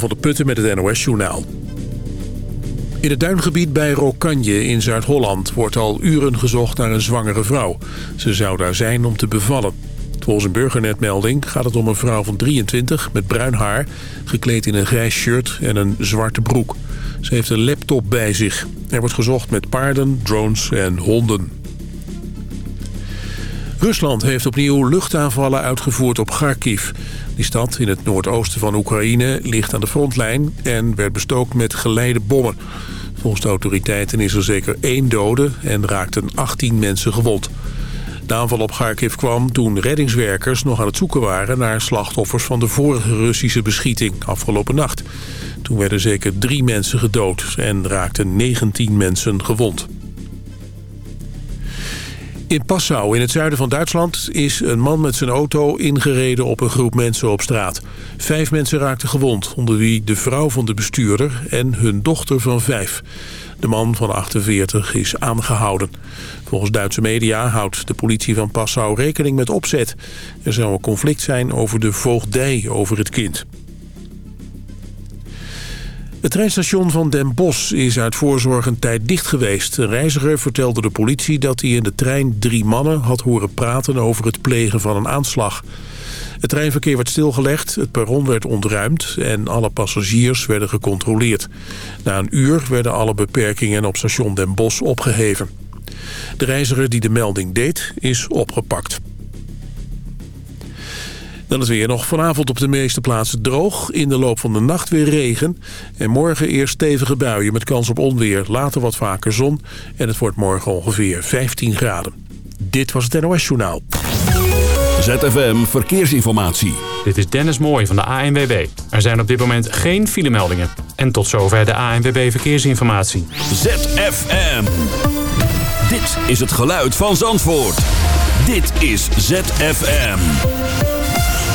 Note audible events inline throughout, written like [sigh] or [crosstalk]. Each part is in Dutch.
van der Putten met het NOS Journaal. In het duingebied bij Rokanje in Zuid-Holland wordt al uren gezocht naar een zwangere vrouw. Ze zou daar zijn om te bevallen. Volgens een burgernetmelding gaat het om een vrouw van 23 met bruin haar... gekleed in een grijs shirt en een zwarte broek. Ze heeft een laptop bij zich. Er wordt gezocht met paarden, drones en honden. Rusland heeft opnieuw luchtaanvallen uitgevoerd op Kharkiv. Die stad in het noordoosten van Oekraïne ligt aan de frontlijn... en werd bestookt met geleide bommen. Volgens de autoriteiten is er zeker één dode en raakten 18 mensen gewond. De aanval op Kharkiv kwam toen reddingswerkers nog aan het zoeken waren... naar slachtoffers van de vorige Russische beschieting afgelopen nacht. Toen werden zeker drie mensen gedood en raakten 19 mensen gewond. In Passau, in het zuiden van Duitsland, is een man met zijn auto ingereden op een groep mensen op straat. Vijf mensen raakten gewond, onder wie de vrouw van de bestuurder en hun dochter van vijf. De man van 48 is aangehouden. Volgens Duitse media houdt de politie van Passau rekening met opzet. Er zou een conflict zijn over de voogdij over het kind. Het treinstation van Den Bosch is uit voorzorg een tijd dicht geweest. Een reiziger vertelde de politie dat hij in de trein drie mannen had horen praten over het plegen van een aanslag. Het treinverkeer werd stilgelegd, het perron werd ontruimd en alle passagiers werden gecontroleerd. Na een uur werden alle beperkingen op station Den Bosch opgeheven. De reiziger die de melding deed is opgepakt. Dan is weer nog vanavond op de meeste plaatsen droog. In de loop van de nacht weer regen. En morgen eerst stevige buien met kans op onweer. Later wat vaker zon. En het wordt morgen ongeveer 15 graden. Dit was het NOS Journaal. ZFM Verkeersinformatie. Dit is Dennis Mooij van de ANWB. Er zijn op dit moment geen filemeldingen. En tot zover de ANWB Verkeersinformatie. ZFM. Dit is het geluid van Zandvoort. Dit is ZFM.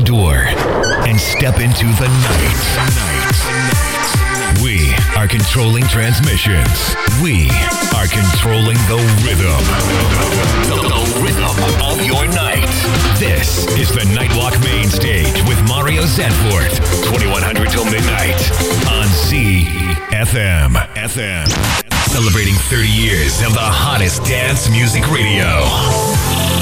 The door and step into the night. We are controlling transmissions. We are controlling the rhythm. The, the rhythm of your night. This is the Nightwalk Main Stage with Mario Zanfort. 2100 till midnight on ZFM. FM. Celebrating 30 years of the hottest dance music radio.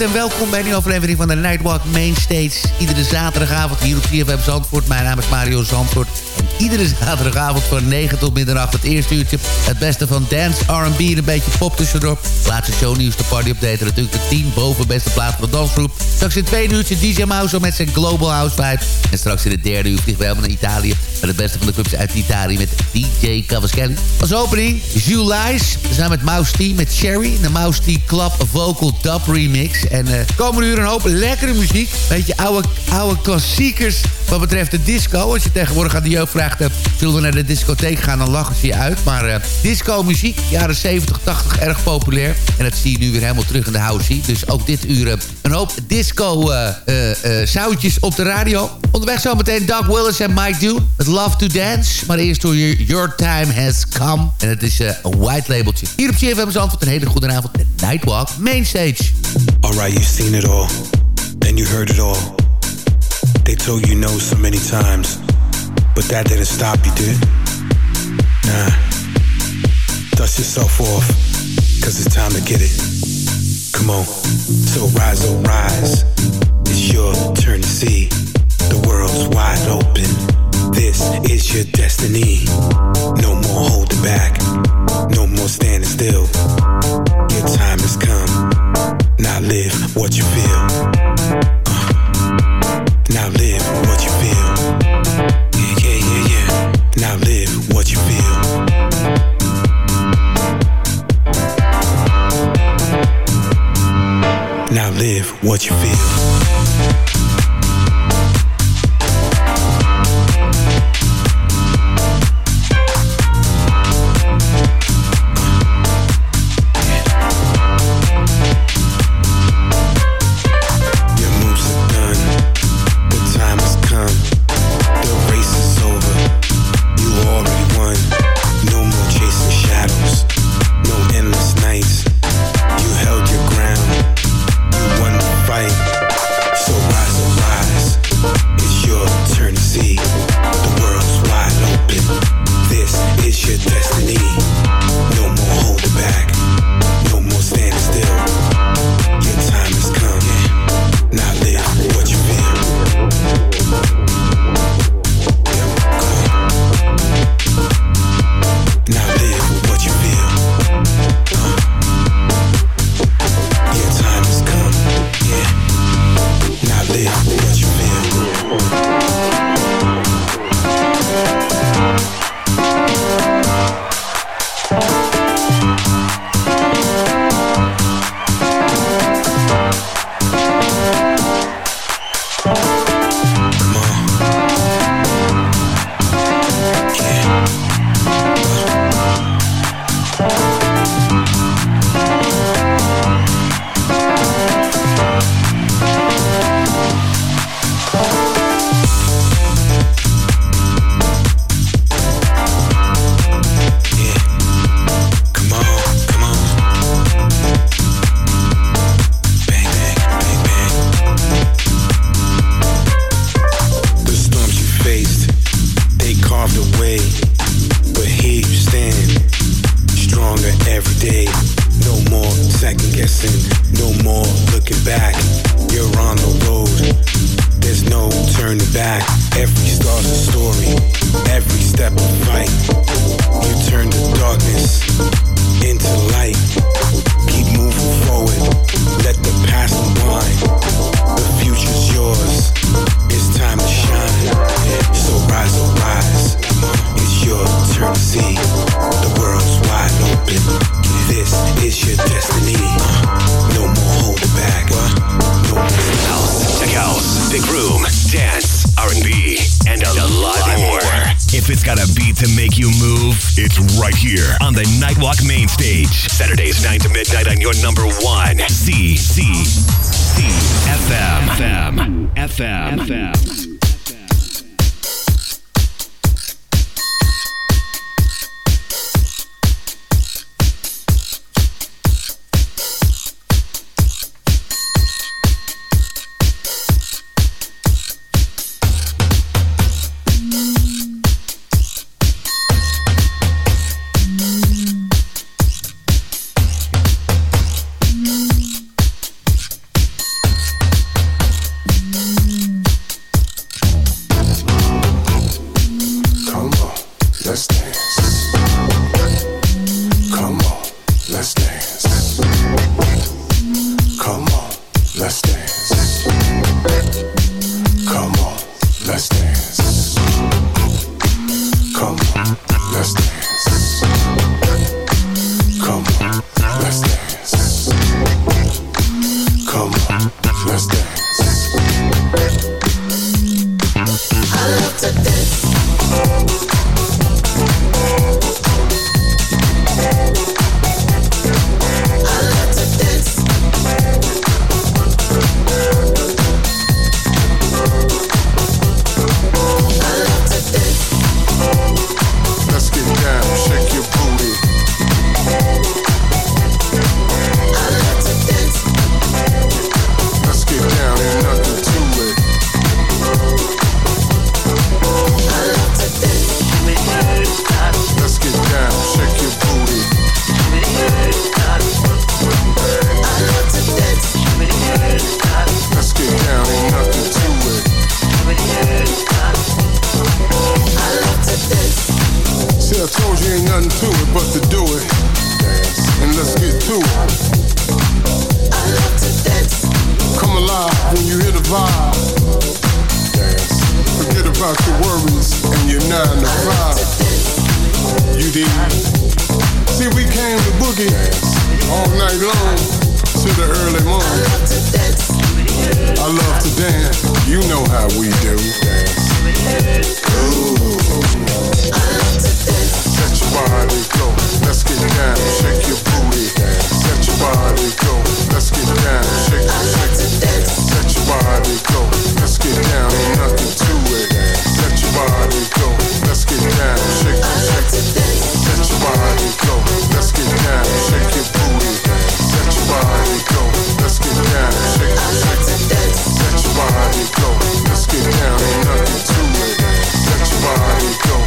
En welkom bij een nieuwe aflevering van de Nightwalk Mainstage. Iedere zaterdagavond hier op CFM Zandvoort. Mijn naam is Mario Zandvoort. En iedere zaterdagavond van 9 tot middernacht het eerste uurtje. Het beste van dance, R&B en een beetje pop tussendoor. Laatste shownieuws, de party update. natuurlijk de 10 boven beste plaats van de dansgroep. Straks in het tweede uurtje DJ Mouse met zijn Global House vibe. En straks in het derde uur vliegen we helemaal naar Italië. Met het beste van de clubs uit Italië met DJ Cavaschelli. Als opening Jules We zijn met Mouse T met Cherry. De Mouse T Club Vocal Dub Remix. En uh, komende uur een hoop lekkere muziek. Beetje oude, oude klassiekers wat betreft de disco. Als je tegenwoordig aan de jeugd vraagt... Zullen we naar de discotheek gaan, dan lachen ze je uit. Maar uh, disco muziek, jaren 70, 80, erg populair. En dat zie je nu weer helemaal terug in de house. Dus ook dit uur een hoop disco zoutjes op de radio. Onderweg zometeen Doug Willis en Mike Do. Met Love to Dance. Maar eerst hoor je Your Time Has Come. En het is een white labeltje. Hier op CFM antwoord een hele goede avond. De Nightwalk Mainstage. Alright, you've seen it all. And you heard it all. They told you no so many times. But that didn't stop you, did? Nah. Dust yourself off. Cause it's time to get it. Come on. So rise, oh rise. It's your turn to see. The world's wide open. This is your destiny. No more holding back. No more standing still. Your time has come. Now live what you feel. What you feel. 101 Z Z Z FM FM FM FM. told you ain't nothing to it but to do it. Dance. And let's get to it. I love to dance. Come alive when you hear the vibe. Dance. Forget about your worries and your nine to five. To you did. See, we came to boogie dance. all night long to the early morning. I love to dance. I love to dance. You know how we do. Dance. Ooh. I love to dance body go. Let's get down. Shake your booty. Let your body go. Let's get down. Shake. Let your body go. Let's get down. Ain't nothing to it. Let your body go. Let's get down. Shake your body go. Let's get down. Shake your booty. Let your body go. Let's get down. Ain't nothing to it. Let your body go.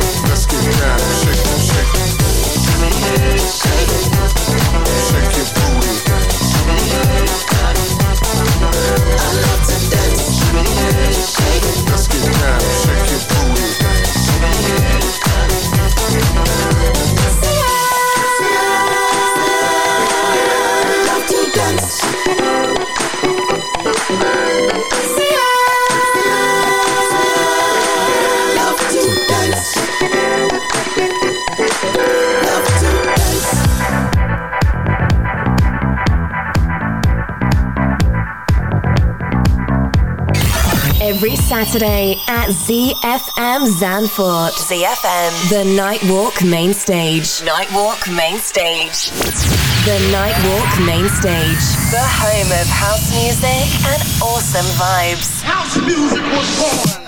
Saturday at ZFM Zanfort. ZFM. The Nightwalk Main Stage. Nightwalk Main Stage. The Nightwalk Main Stage. The home of house music and awesome vibes. House music was born.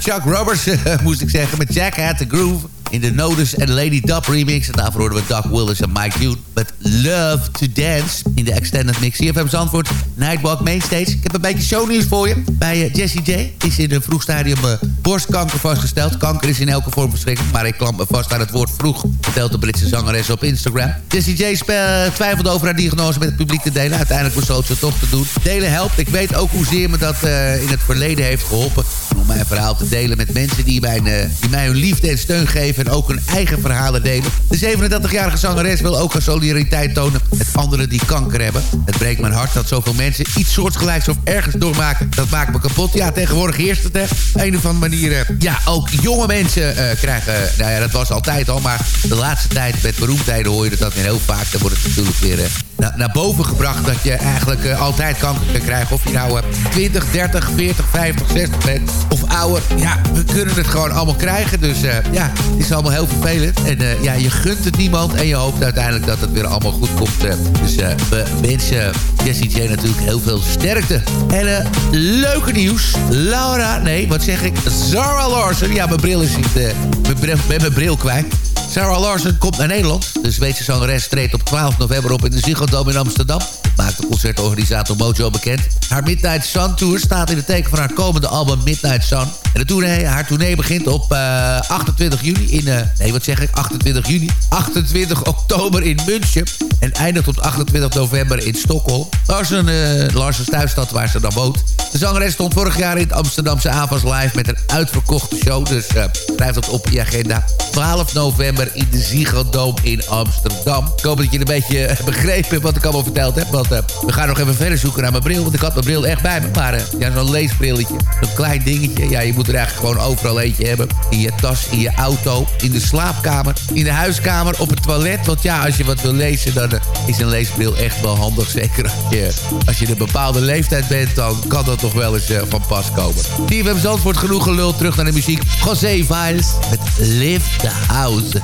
Chuck Roberts, [laughs] moest ik zeggen. Met Jack Had the Groove. in de Notice en Lady Dub remix. En daarvoor hoorden we Doug Willis en Mike Dude met Love to Dance in de extended mix. CFM Zandvoort, Nightwalk Mainstage. Ik heb een beetje shownieuws voor je. Bij uh, Jessie J is in een vroeg stadium borstkanker vastgesteld. Kanker is in elke vorm verschrikkelijk, maar ik klamp me vast aan het woord vroeg. Vertelt de Britse zangeres op Instagram. Jessie J twijfelde over haar diagnose met het publiek te delen. Uiteindelijk besloot ze toch te doen. Delen helpt. Ik weet ook hoezeer me dat in het verleden heeft geholpen. Om mijn verhaal te delen met mensen uh, die mij hun liefde en steun geven... en ook hun eigen verhalen delen. De 37-jarige zangeres wil ook haar solidariteit tonen met anderen die kanker hebben. Het breekt mijn hart dat zoveel mensen iets soortgelijks of ergens doormaken. Dat maakt me kapot. Ja, tegenwoordig heerst het echt. Een of andere manier... Uh, ja, ook jonge mensen krijgen... nou ja, dat was altijd al, maar de laatste tijd met beroemdheden hoor je dat, weer heel vaak. Dan wordt het natuurlijk weer naar boven gebracht dat je eigenlijk uh, altijd kanker kan krijgen. Of je nou uh, 20, 30, 40, 50, 60 bent of ouder. Ja, we kunnen het gewoon allemaal krijgen. Dus uh, ja, het is allemaal heel vervelend. En ja, je gunt het niemand en je hoopt uiteindelijk dat het weer allemaal goed komt. dus we wensen Jessie J natuurlijk heel veel sterkte. En leuke nieuws. Laura, nee, wat zeg ik? Zara Larsen. Ja, mijn bril is niet... Ik ben mijn bril kwijt. Sarah Larsen komt naar Nederland. De Zweedse zangeres treedt op 12 november op in de Ziggo Dome in Amsterdam. Maakt de concertorganisator Mojo bekend. Haar Midnight Sun Tour staat in het teken van haar komende album Midnight Sun. En de tournee, haar tournee begint op uh, 28 juni in... Uh, nee, wat zeg ik? 28 juni. 28 oktober in München. En eindigt op 28 november in Stockholm. Larsen, uh, Larsens thuisstad waar ze dan woont. De zangeres stond vorig jaar in het Amsterdamse Avas Live... met een uitverkochte show. Dus schrijf dat op je agenda. 12 november in de Ziggo Dome in Amsterdam. Ik hoop dat je een beetje begrepen hebt wat ik allemaal verteld heb. Want uh, we gaan nog even verder zoeken naar mijn bril. Want ik had mijn bril echt bij me. Maar uh, ja, zo'n leesbrilletje. Zo'n klein dingetje. Ja, je moet er eigenlijk gewoon overal eentje hebben. In je tas, in je auto, in de slaapkamer, in de huiskamer, op het toilet. Want ja, als je wat wil lezen, dan is een leesbril echt wel handig. [laughs] Zeker als je, als je een bepaalde leeftijd bent, dan kan dat toch wel eens van pas komen. TVM Zandvoort genoeg gelul. Terug naar de muziek. José Viles met Live the House.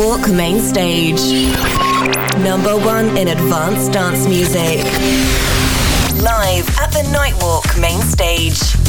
Nightwalk main stage. Number one in advanced dance music. Live at the Nightwalk main stage.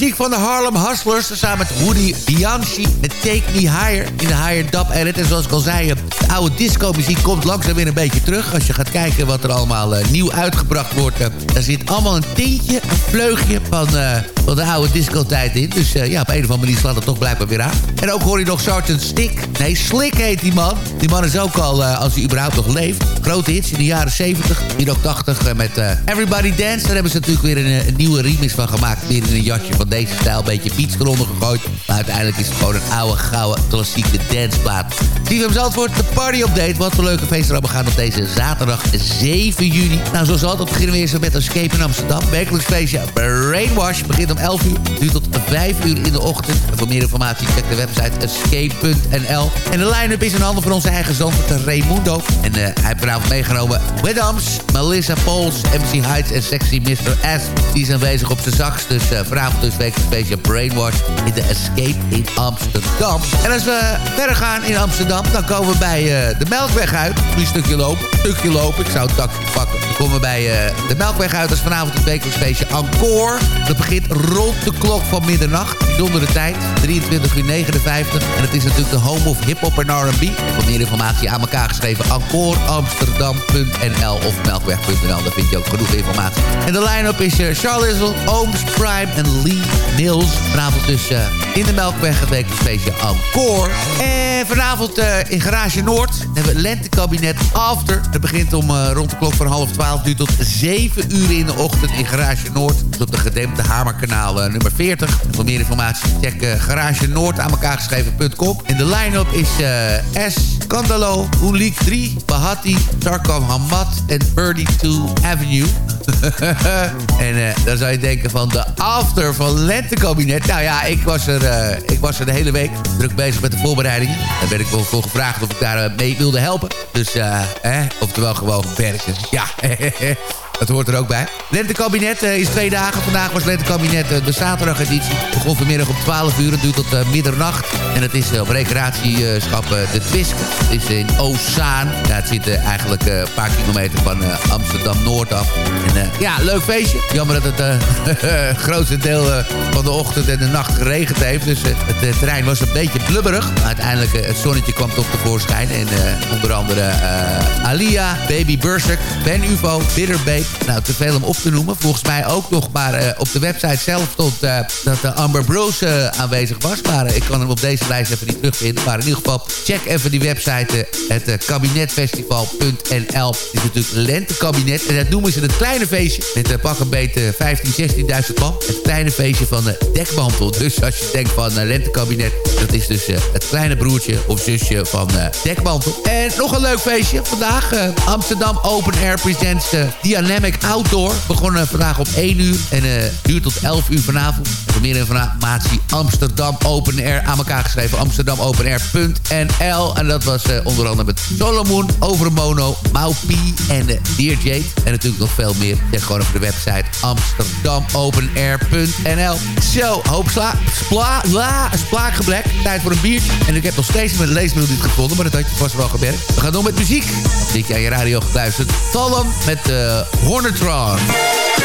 Muziek van de Harlem Hustlers. Samen met Woody Bianchi met Take Me Higher in de Higher Dub Edit. En zoals ik al zei, de oude disco-muziek komt langzaam weer een beetje terug. Als je gaat kijken wat er allemaal uh, nieuw uitgebracht wordt... Uh, daar zit allemaal een tintje, een vleugje van, uh, van de oude disco-tijd in. Dus ja, op een of andere manier slaat het toch blijkbaar weer aan. En ook hoor je nog Sergeant Stick. Nee, Slick heet die man. Die man is ook al, als hij überhaupt nog leeft... grote hits in de jaren 70, hier ook 80 met Everybody Dance. Daar hebben ze natuurlijk weer een, een nieuwe remix van gemaakt. Weer in een jasje van deze stijl. Een beetje beats eronder gegooid. Maar uiteindelijk is het gewoon een oude, gouden, klassieke danceplaat. Steve Zandvoort, de party update. Wat voor leuke feesten er gaan op deze zaterdag 7 juni. Nou, zoals altijd beginnen we eerst met Escape in Amsterdam. Wekelijks feestje Brainwash begint om 11 uur. Duurt tot 5 uur in de ochtend. En voor meer informatie check de website escape.nl. En de line-up is in handen van onze eigen Zandvoort, Raimundo. En uh, hij heeft vanavond meegenomen Widams, Melissa Pauls, MC Heights en Sexy Mr. S. Die zijn bezig op zijn sax. Dus uh, vanavond dus wekelijks feestje Brainwash in de Escape in Amsterdam. En als we verder gaan in Amsterdam, dan komen we bij de Melkweg uit. Een stukje lopen, een stukje lopen. Ik zou het takje pakken. Dan komen we bij de Melkweg uit. Dat is vanavond het wekelijks feestje Encore. Dat begint rond de klok van middernacht. Bijzondere tijd, 23 uur 59. En het is natuurlijk de home of hip-hop en R&B. Voor meer informatie aan elkaar geschreven encoreamsterdam.nl of melkweg.nl. Daar vind je ook genoeg informatie. En de line-up is uh, Charles Ooms, Prime en Lee Nils. Vanavond dus uh, in de Melkweg het feestje Encore. En vanavond uh, in Garage Noord hebben we Lentekabinet After. Het begint om rond de klok van half twaalf. Duurt tot 7 uur in de ochtend in Garage Noord. Dus op de gedempte Hamerkanaal uh, nummer 40. En voor meer informatie check uh, Garage Noord aan elkaar geschreven.com. En de line-up is S, Candalo, Ulik 3, Bahati, Sarkam Hamad en Birdie 2 Avenue. [laughs] en dan zou je denken van de after van Lentekabinet. Nou ja, ik was, er, ik was er de hele week druk bezig met de voorbereidingen. Daar ben ik wel voor gevraagd of ik daar mee wilde helpen. Dus, eh, oftewel gewoon werken. Ja, [laughs] Dat hoort er ook bij. Lentekabinet uh, is twee dagen. Vandaag was Lentekabinet uh, de zaterdageditie. Begon vanmiddag om 12 uur. Het duurt tot uh, middernacht. En het is op recreatieschap De Twisk. Het is in Ozaan. Ja, het zit eigenlijk een paar kilometer van Amsterdam-Noord af. En ja, leuk feestje. Jammer dat het [laughs] grootste deel van de ochtend en de nacht geregend heeft. Dus het terrein was een beetje blubberig. Maar uiteindelijk het zonnetje kwam toch tevoorschijn. En onder andere Alia, Baby Bursek, Ben Uvo, Bitterbeek. Nou, te veel om op te noemen. Volgens mij ook nog, maar uh, op de website zelf stond uh, dat uh, Amber Bros aanwezig was. Maar ik kan hem op deze lijst even niet terugvinden. Maar in ieder geval, check even die website. het kabinetfestival.nl is natuurlijk een lentekabinet. En dat noemen ze het kleine feestje. Met pak een beetje 15, 16.000 man. Het kleine feestje van de dekmantel. Dus als je denkt van lentekabinet, dat is dus het kleine broertje of zusje van dekmantel. En nog een leuk feestje. Vandaag Amsterdam Open Air presents Diana Dynamic Outdoor. Begonnen vandaag op 1 uur en uh, duurt tot 11 uur vanavond. Voor meer informatie Amsterdam Open Air aan elkaar geschreven. AmsterdamOpenAir.nl En dat was uh, onder andere met Solomon, Overmono, Maupi en uh, Dear Jade. En natuurlijk nog veel meer. Check gewoon op de website amsterdamopenair.nl Zo, hoop sla, spla, la. Tijd voor een biertje. En ik heb nog steeds mijn leesmiddel niet gevonden, maar dat had je vast wel gemerkt. We gaan door met muziek. Dik aan je radio gekluisterd. Tallen met uh, Hornetron.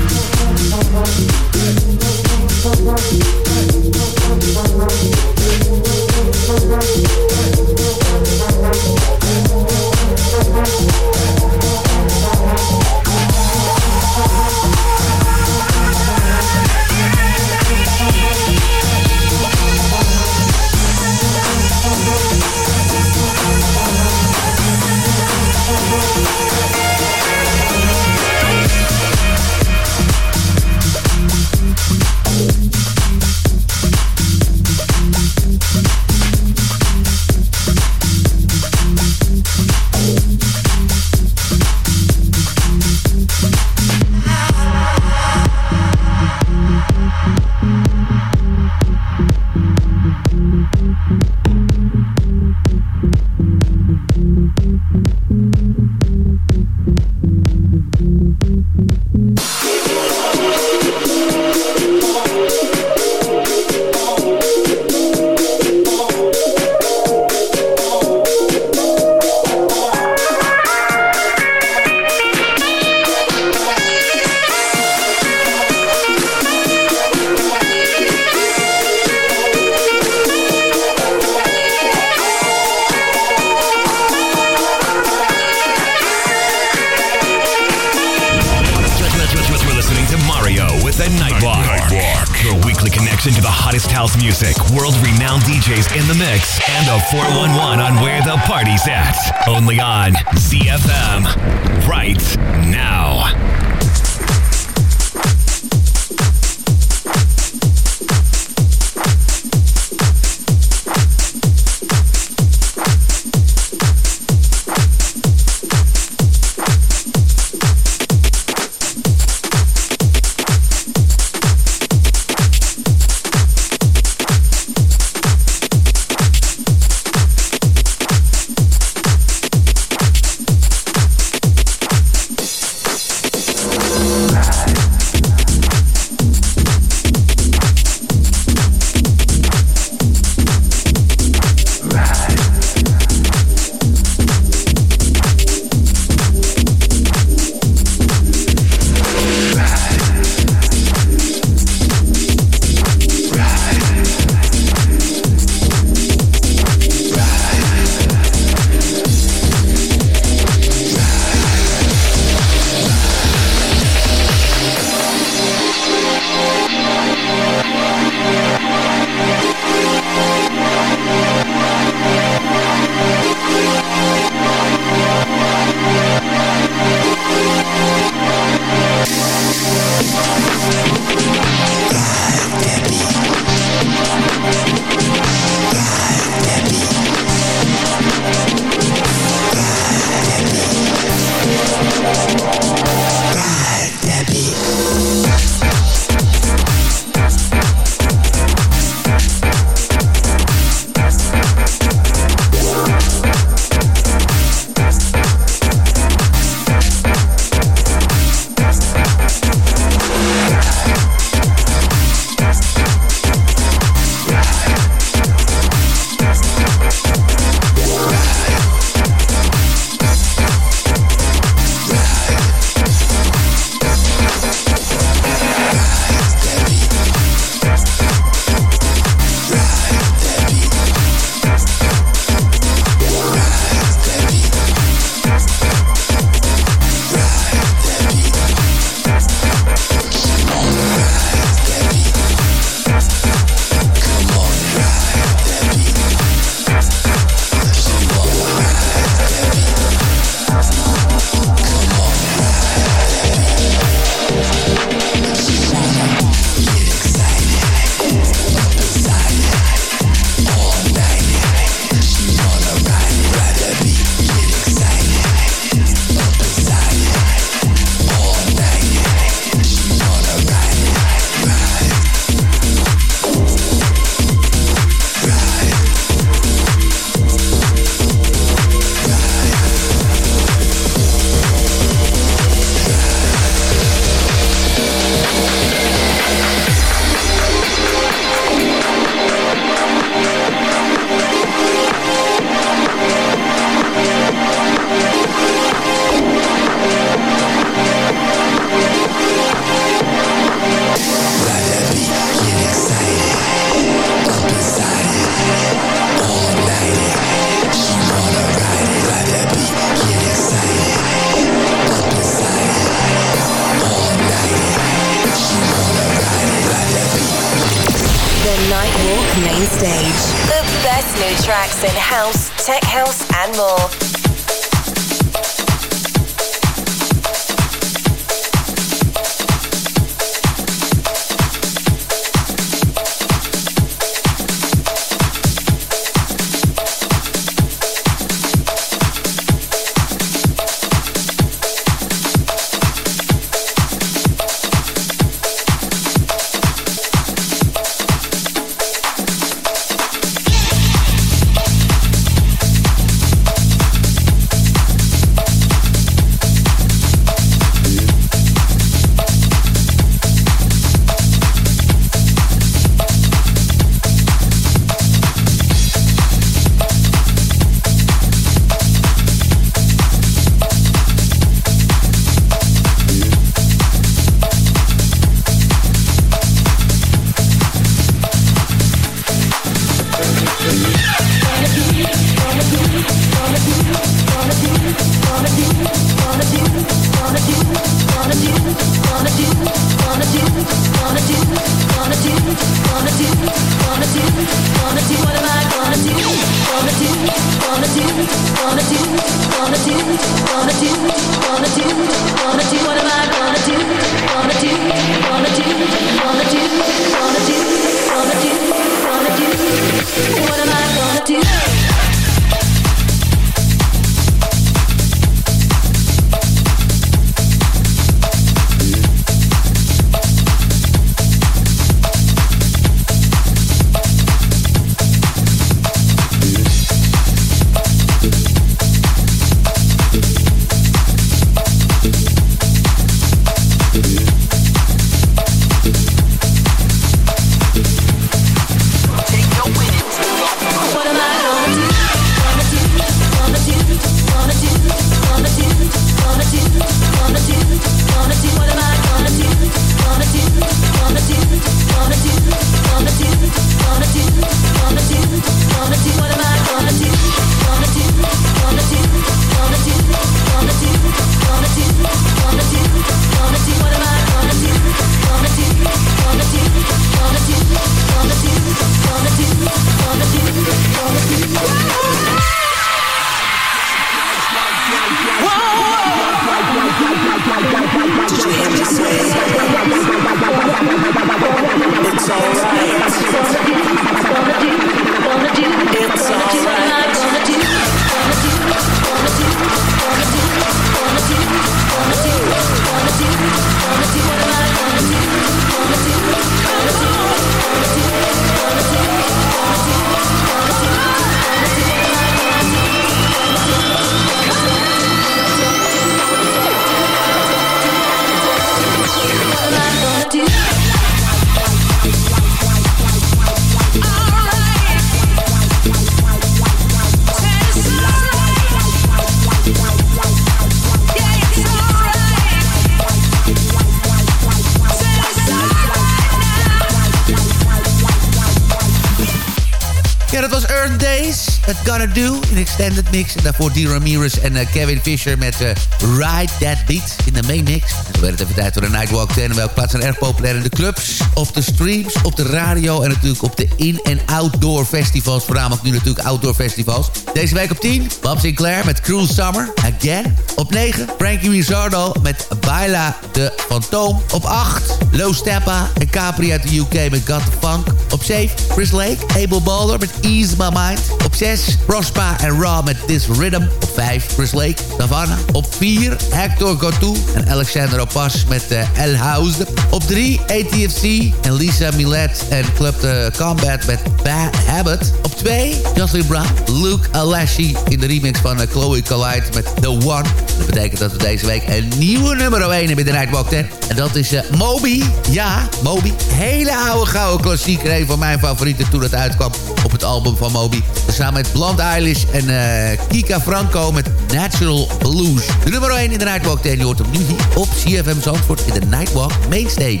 Extended Mix. En daarvoor D. Ramirez en uh, Kevin Fisher met uh, Ride That Beat in de main mix. En toen werd het even tijd voor de Nightwalk 10. Welke plaats zijn erg populair in de clubs, op de streams, op de radio... en natuurlijk op de in- en outdoor festivals. Voornamelijk nu natuurlijk outdoor festivals. Deze week op 10, Bob Sinclair met Cruel Summer, Again. Op 9, Frankie Rizzardo met Baila de Fantoom. Op 8, Low Steppa en Capri uit de UK met Got the Funk. Op 7, Chris Lake, Abel Balder met Ease My Mind. Op 6, Prospa en Raw met This Rhythm. Op 5, Chris Lake, Savannah. Op 4, Hector Gotou en Alexander Opas met uh, El House. Op 3, ATFC en Lisa Milet en Club The Combat met Bad Habit. Op 2, Jocelyn Brown, Luke Alashi in de remix van uh, Chloe Collide met The One. Dat betekent dat we deze week een nieuwe nummer 1 hebben in de Nightwalk 10. En dat is uh, Moby. Ja, Moby. Hele oude gouden klassieker. Een van mijn favorieten toen het uitkwam op het album van Moby. Samen met Blond Eilish en uh, Kika Franco met Natural Blues. De nummer 1 in de Nightwalk 10. Je hoort hem nu hier op CFM Zandvoort in de Nightwalk Mainstage.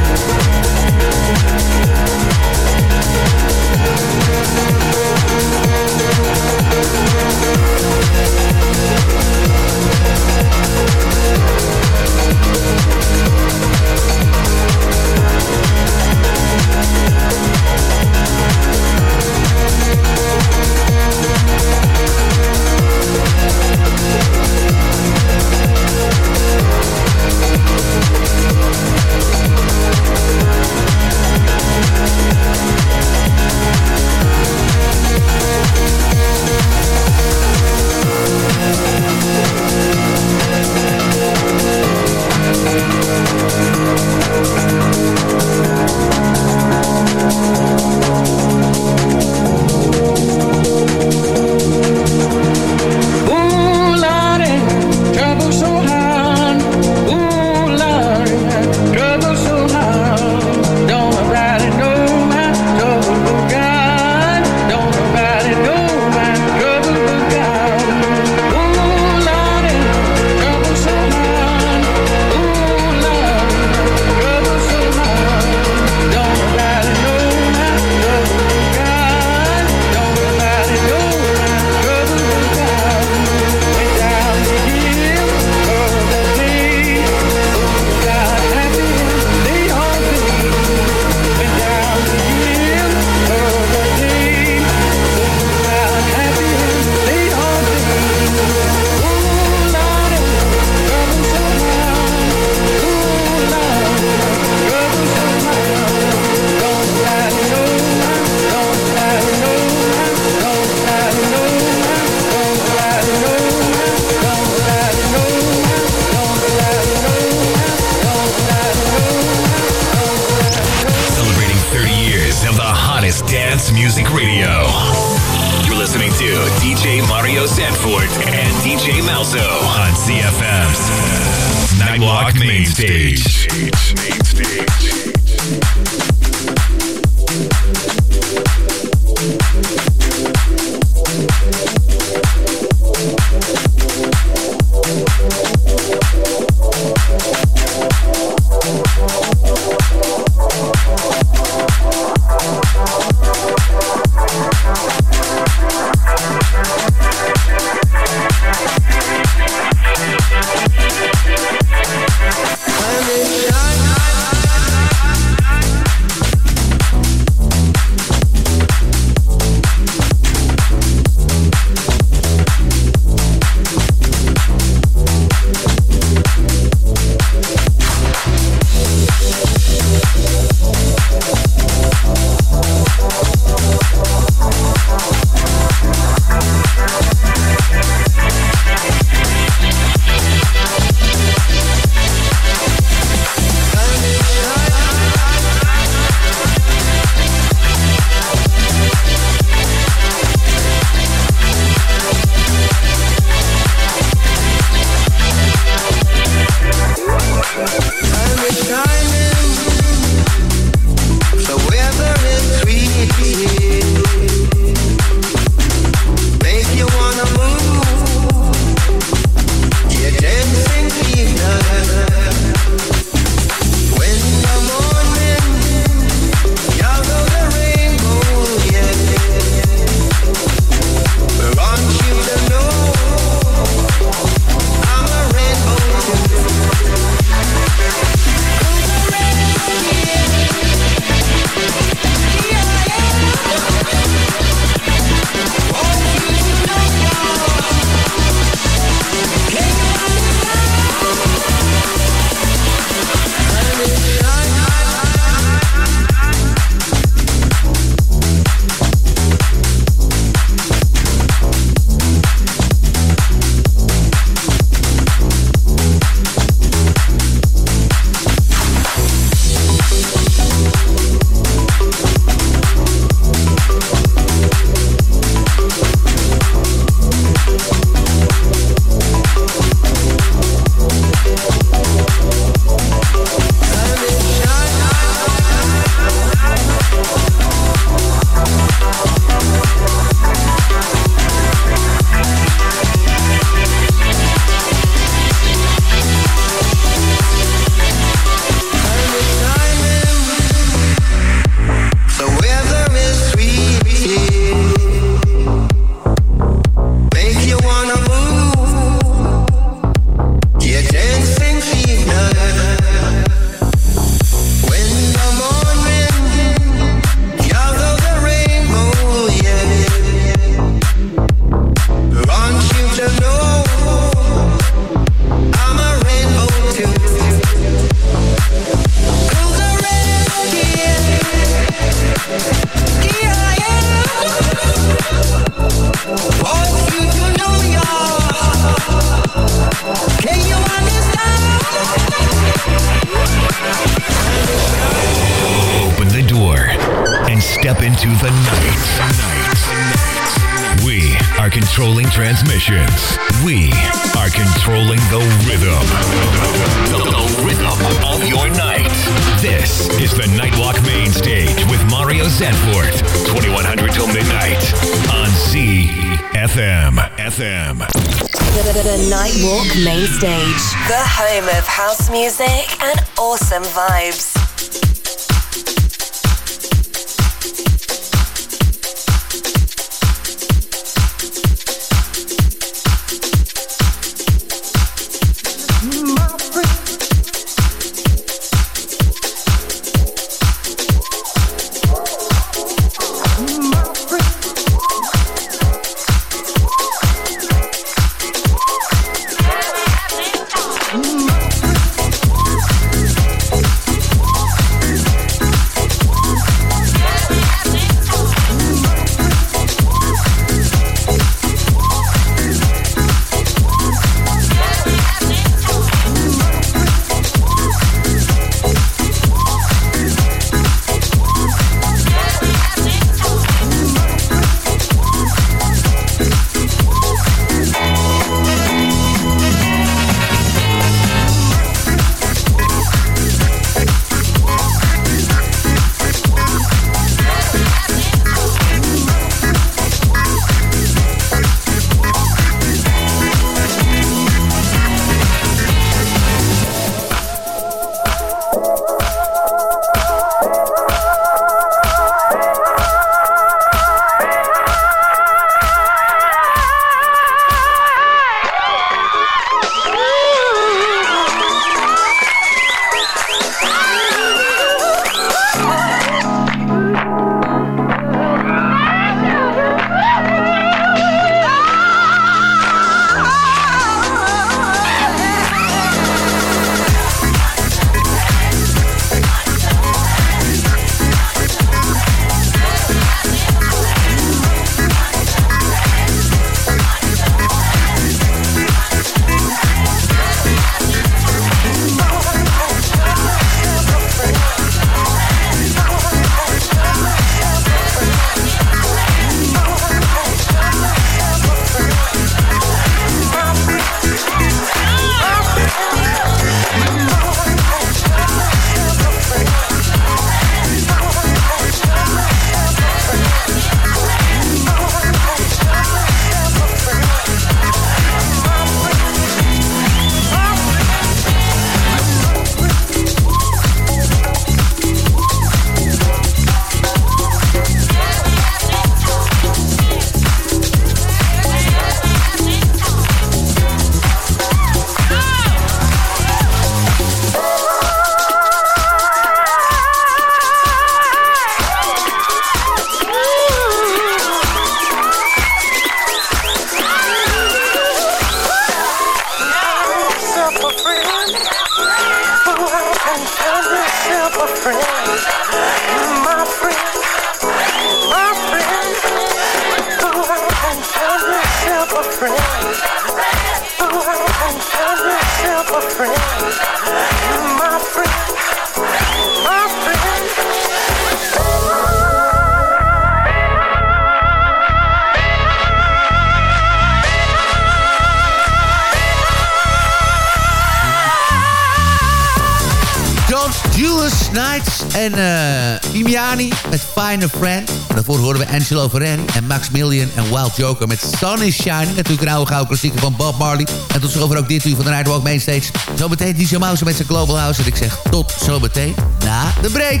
En Maximilian en Wild Joker met Sun is Shining. Natuurlijk een oude gouden klassieker van Bob Marley. En tot zover ook dit uur van de Nightwalk Mainstage. Zometeen DJ Mouse met zijn Global House. En ik zeg tot zometeen na de break.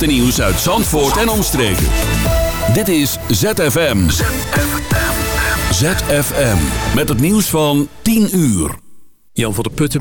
Laatste nieuws uit Zandvoort en omstreken. Dit is ZFM. ZFM. Met het nieuws van 10 uur. Jan van der Putten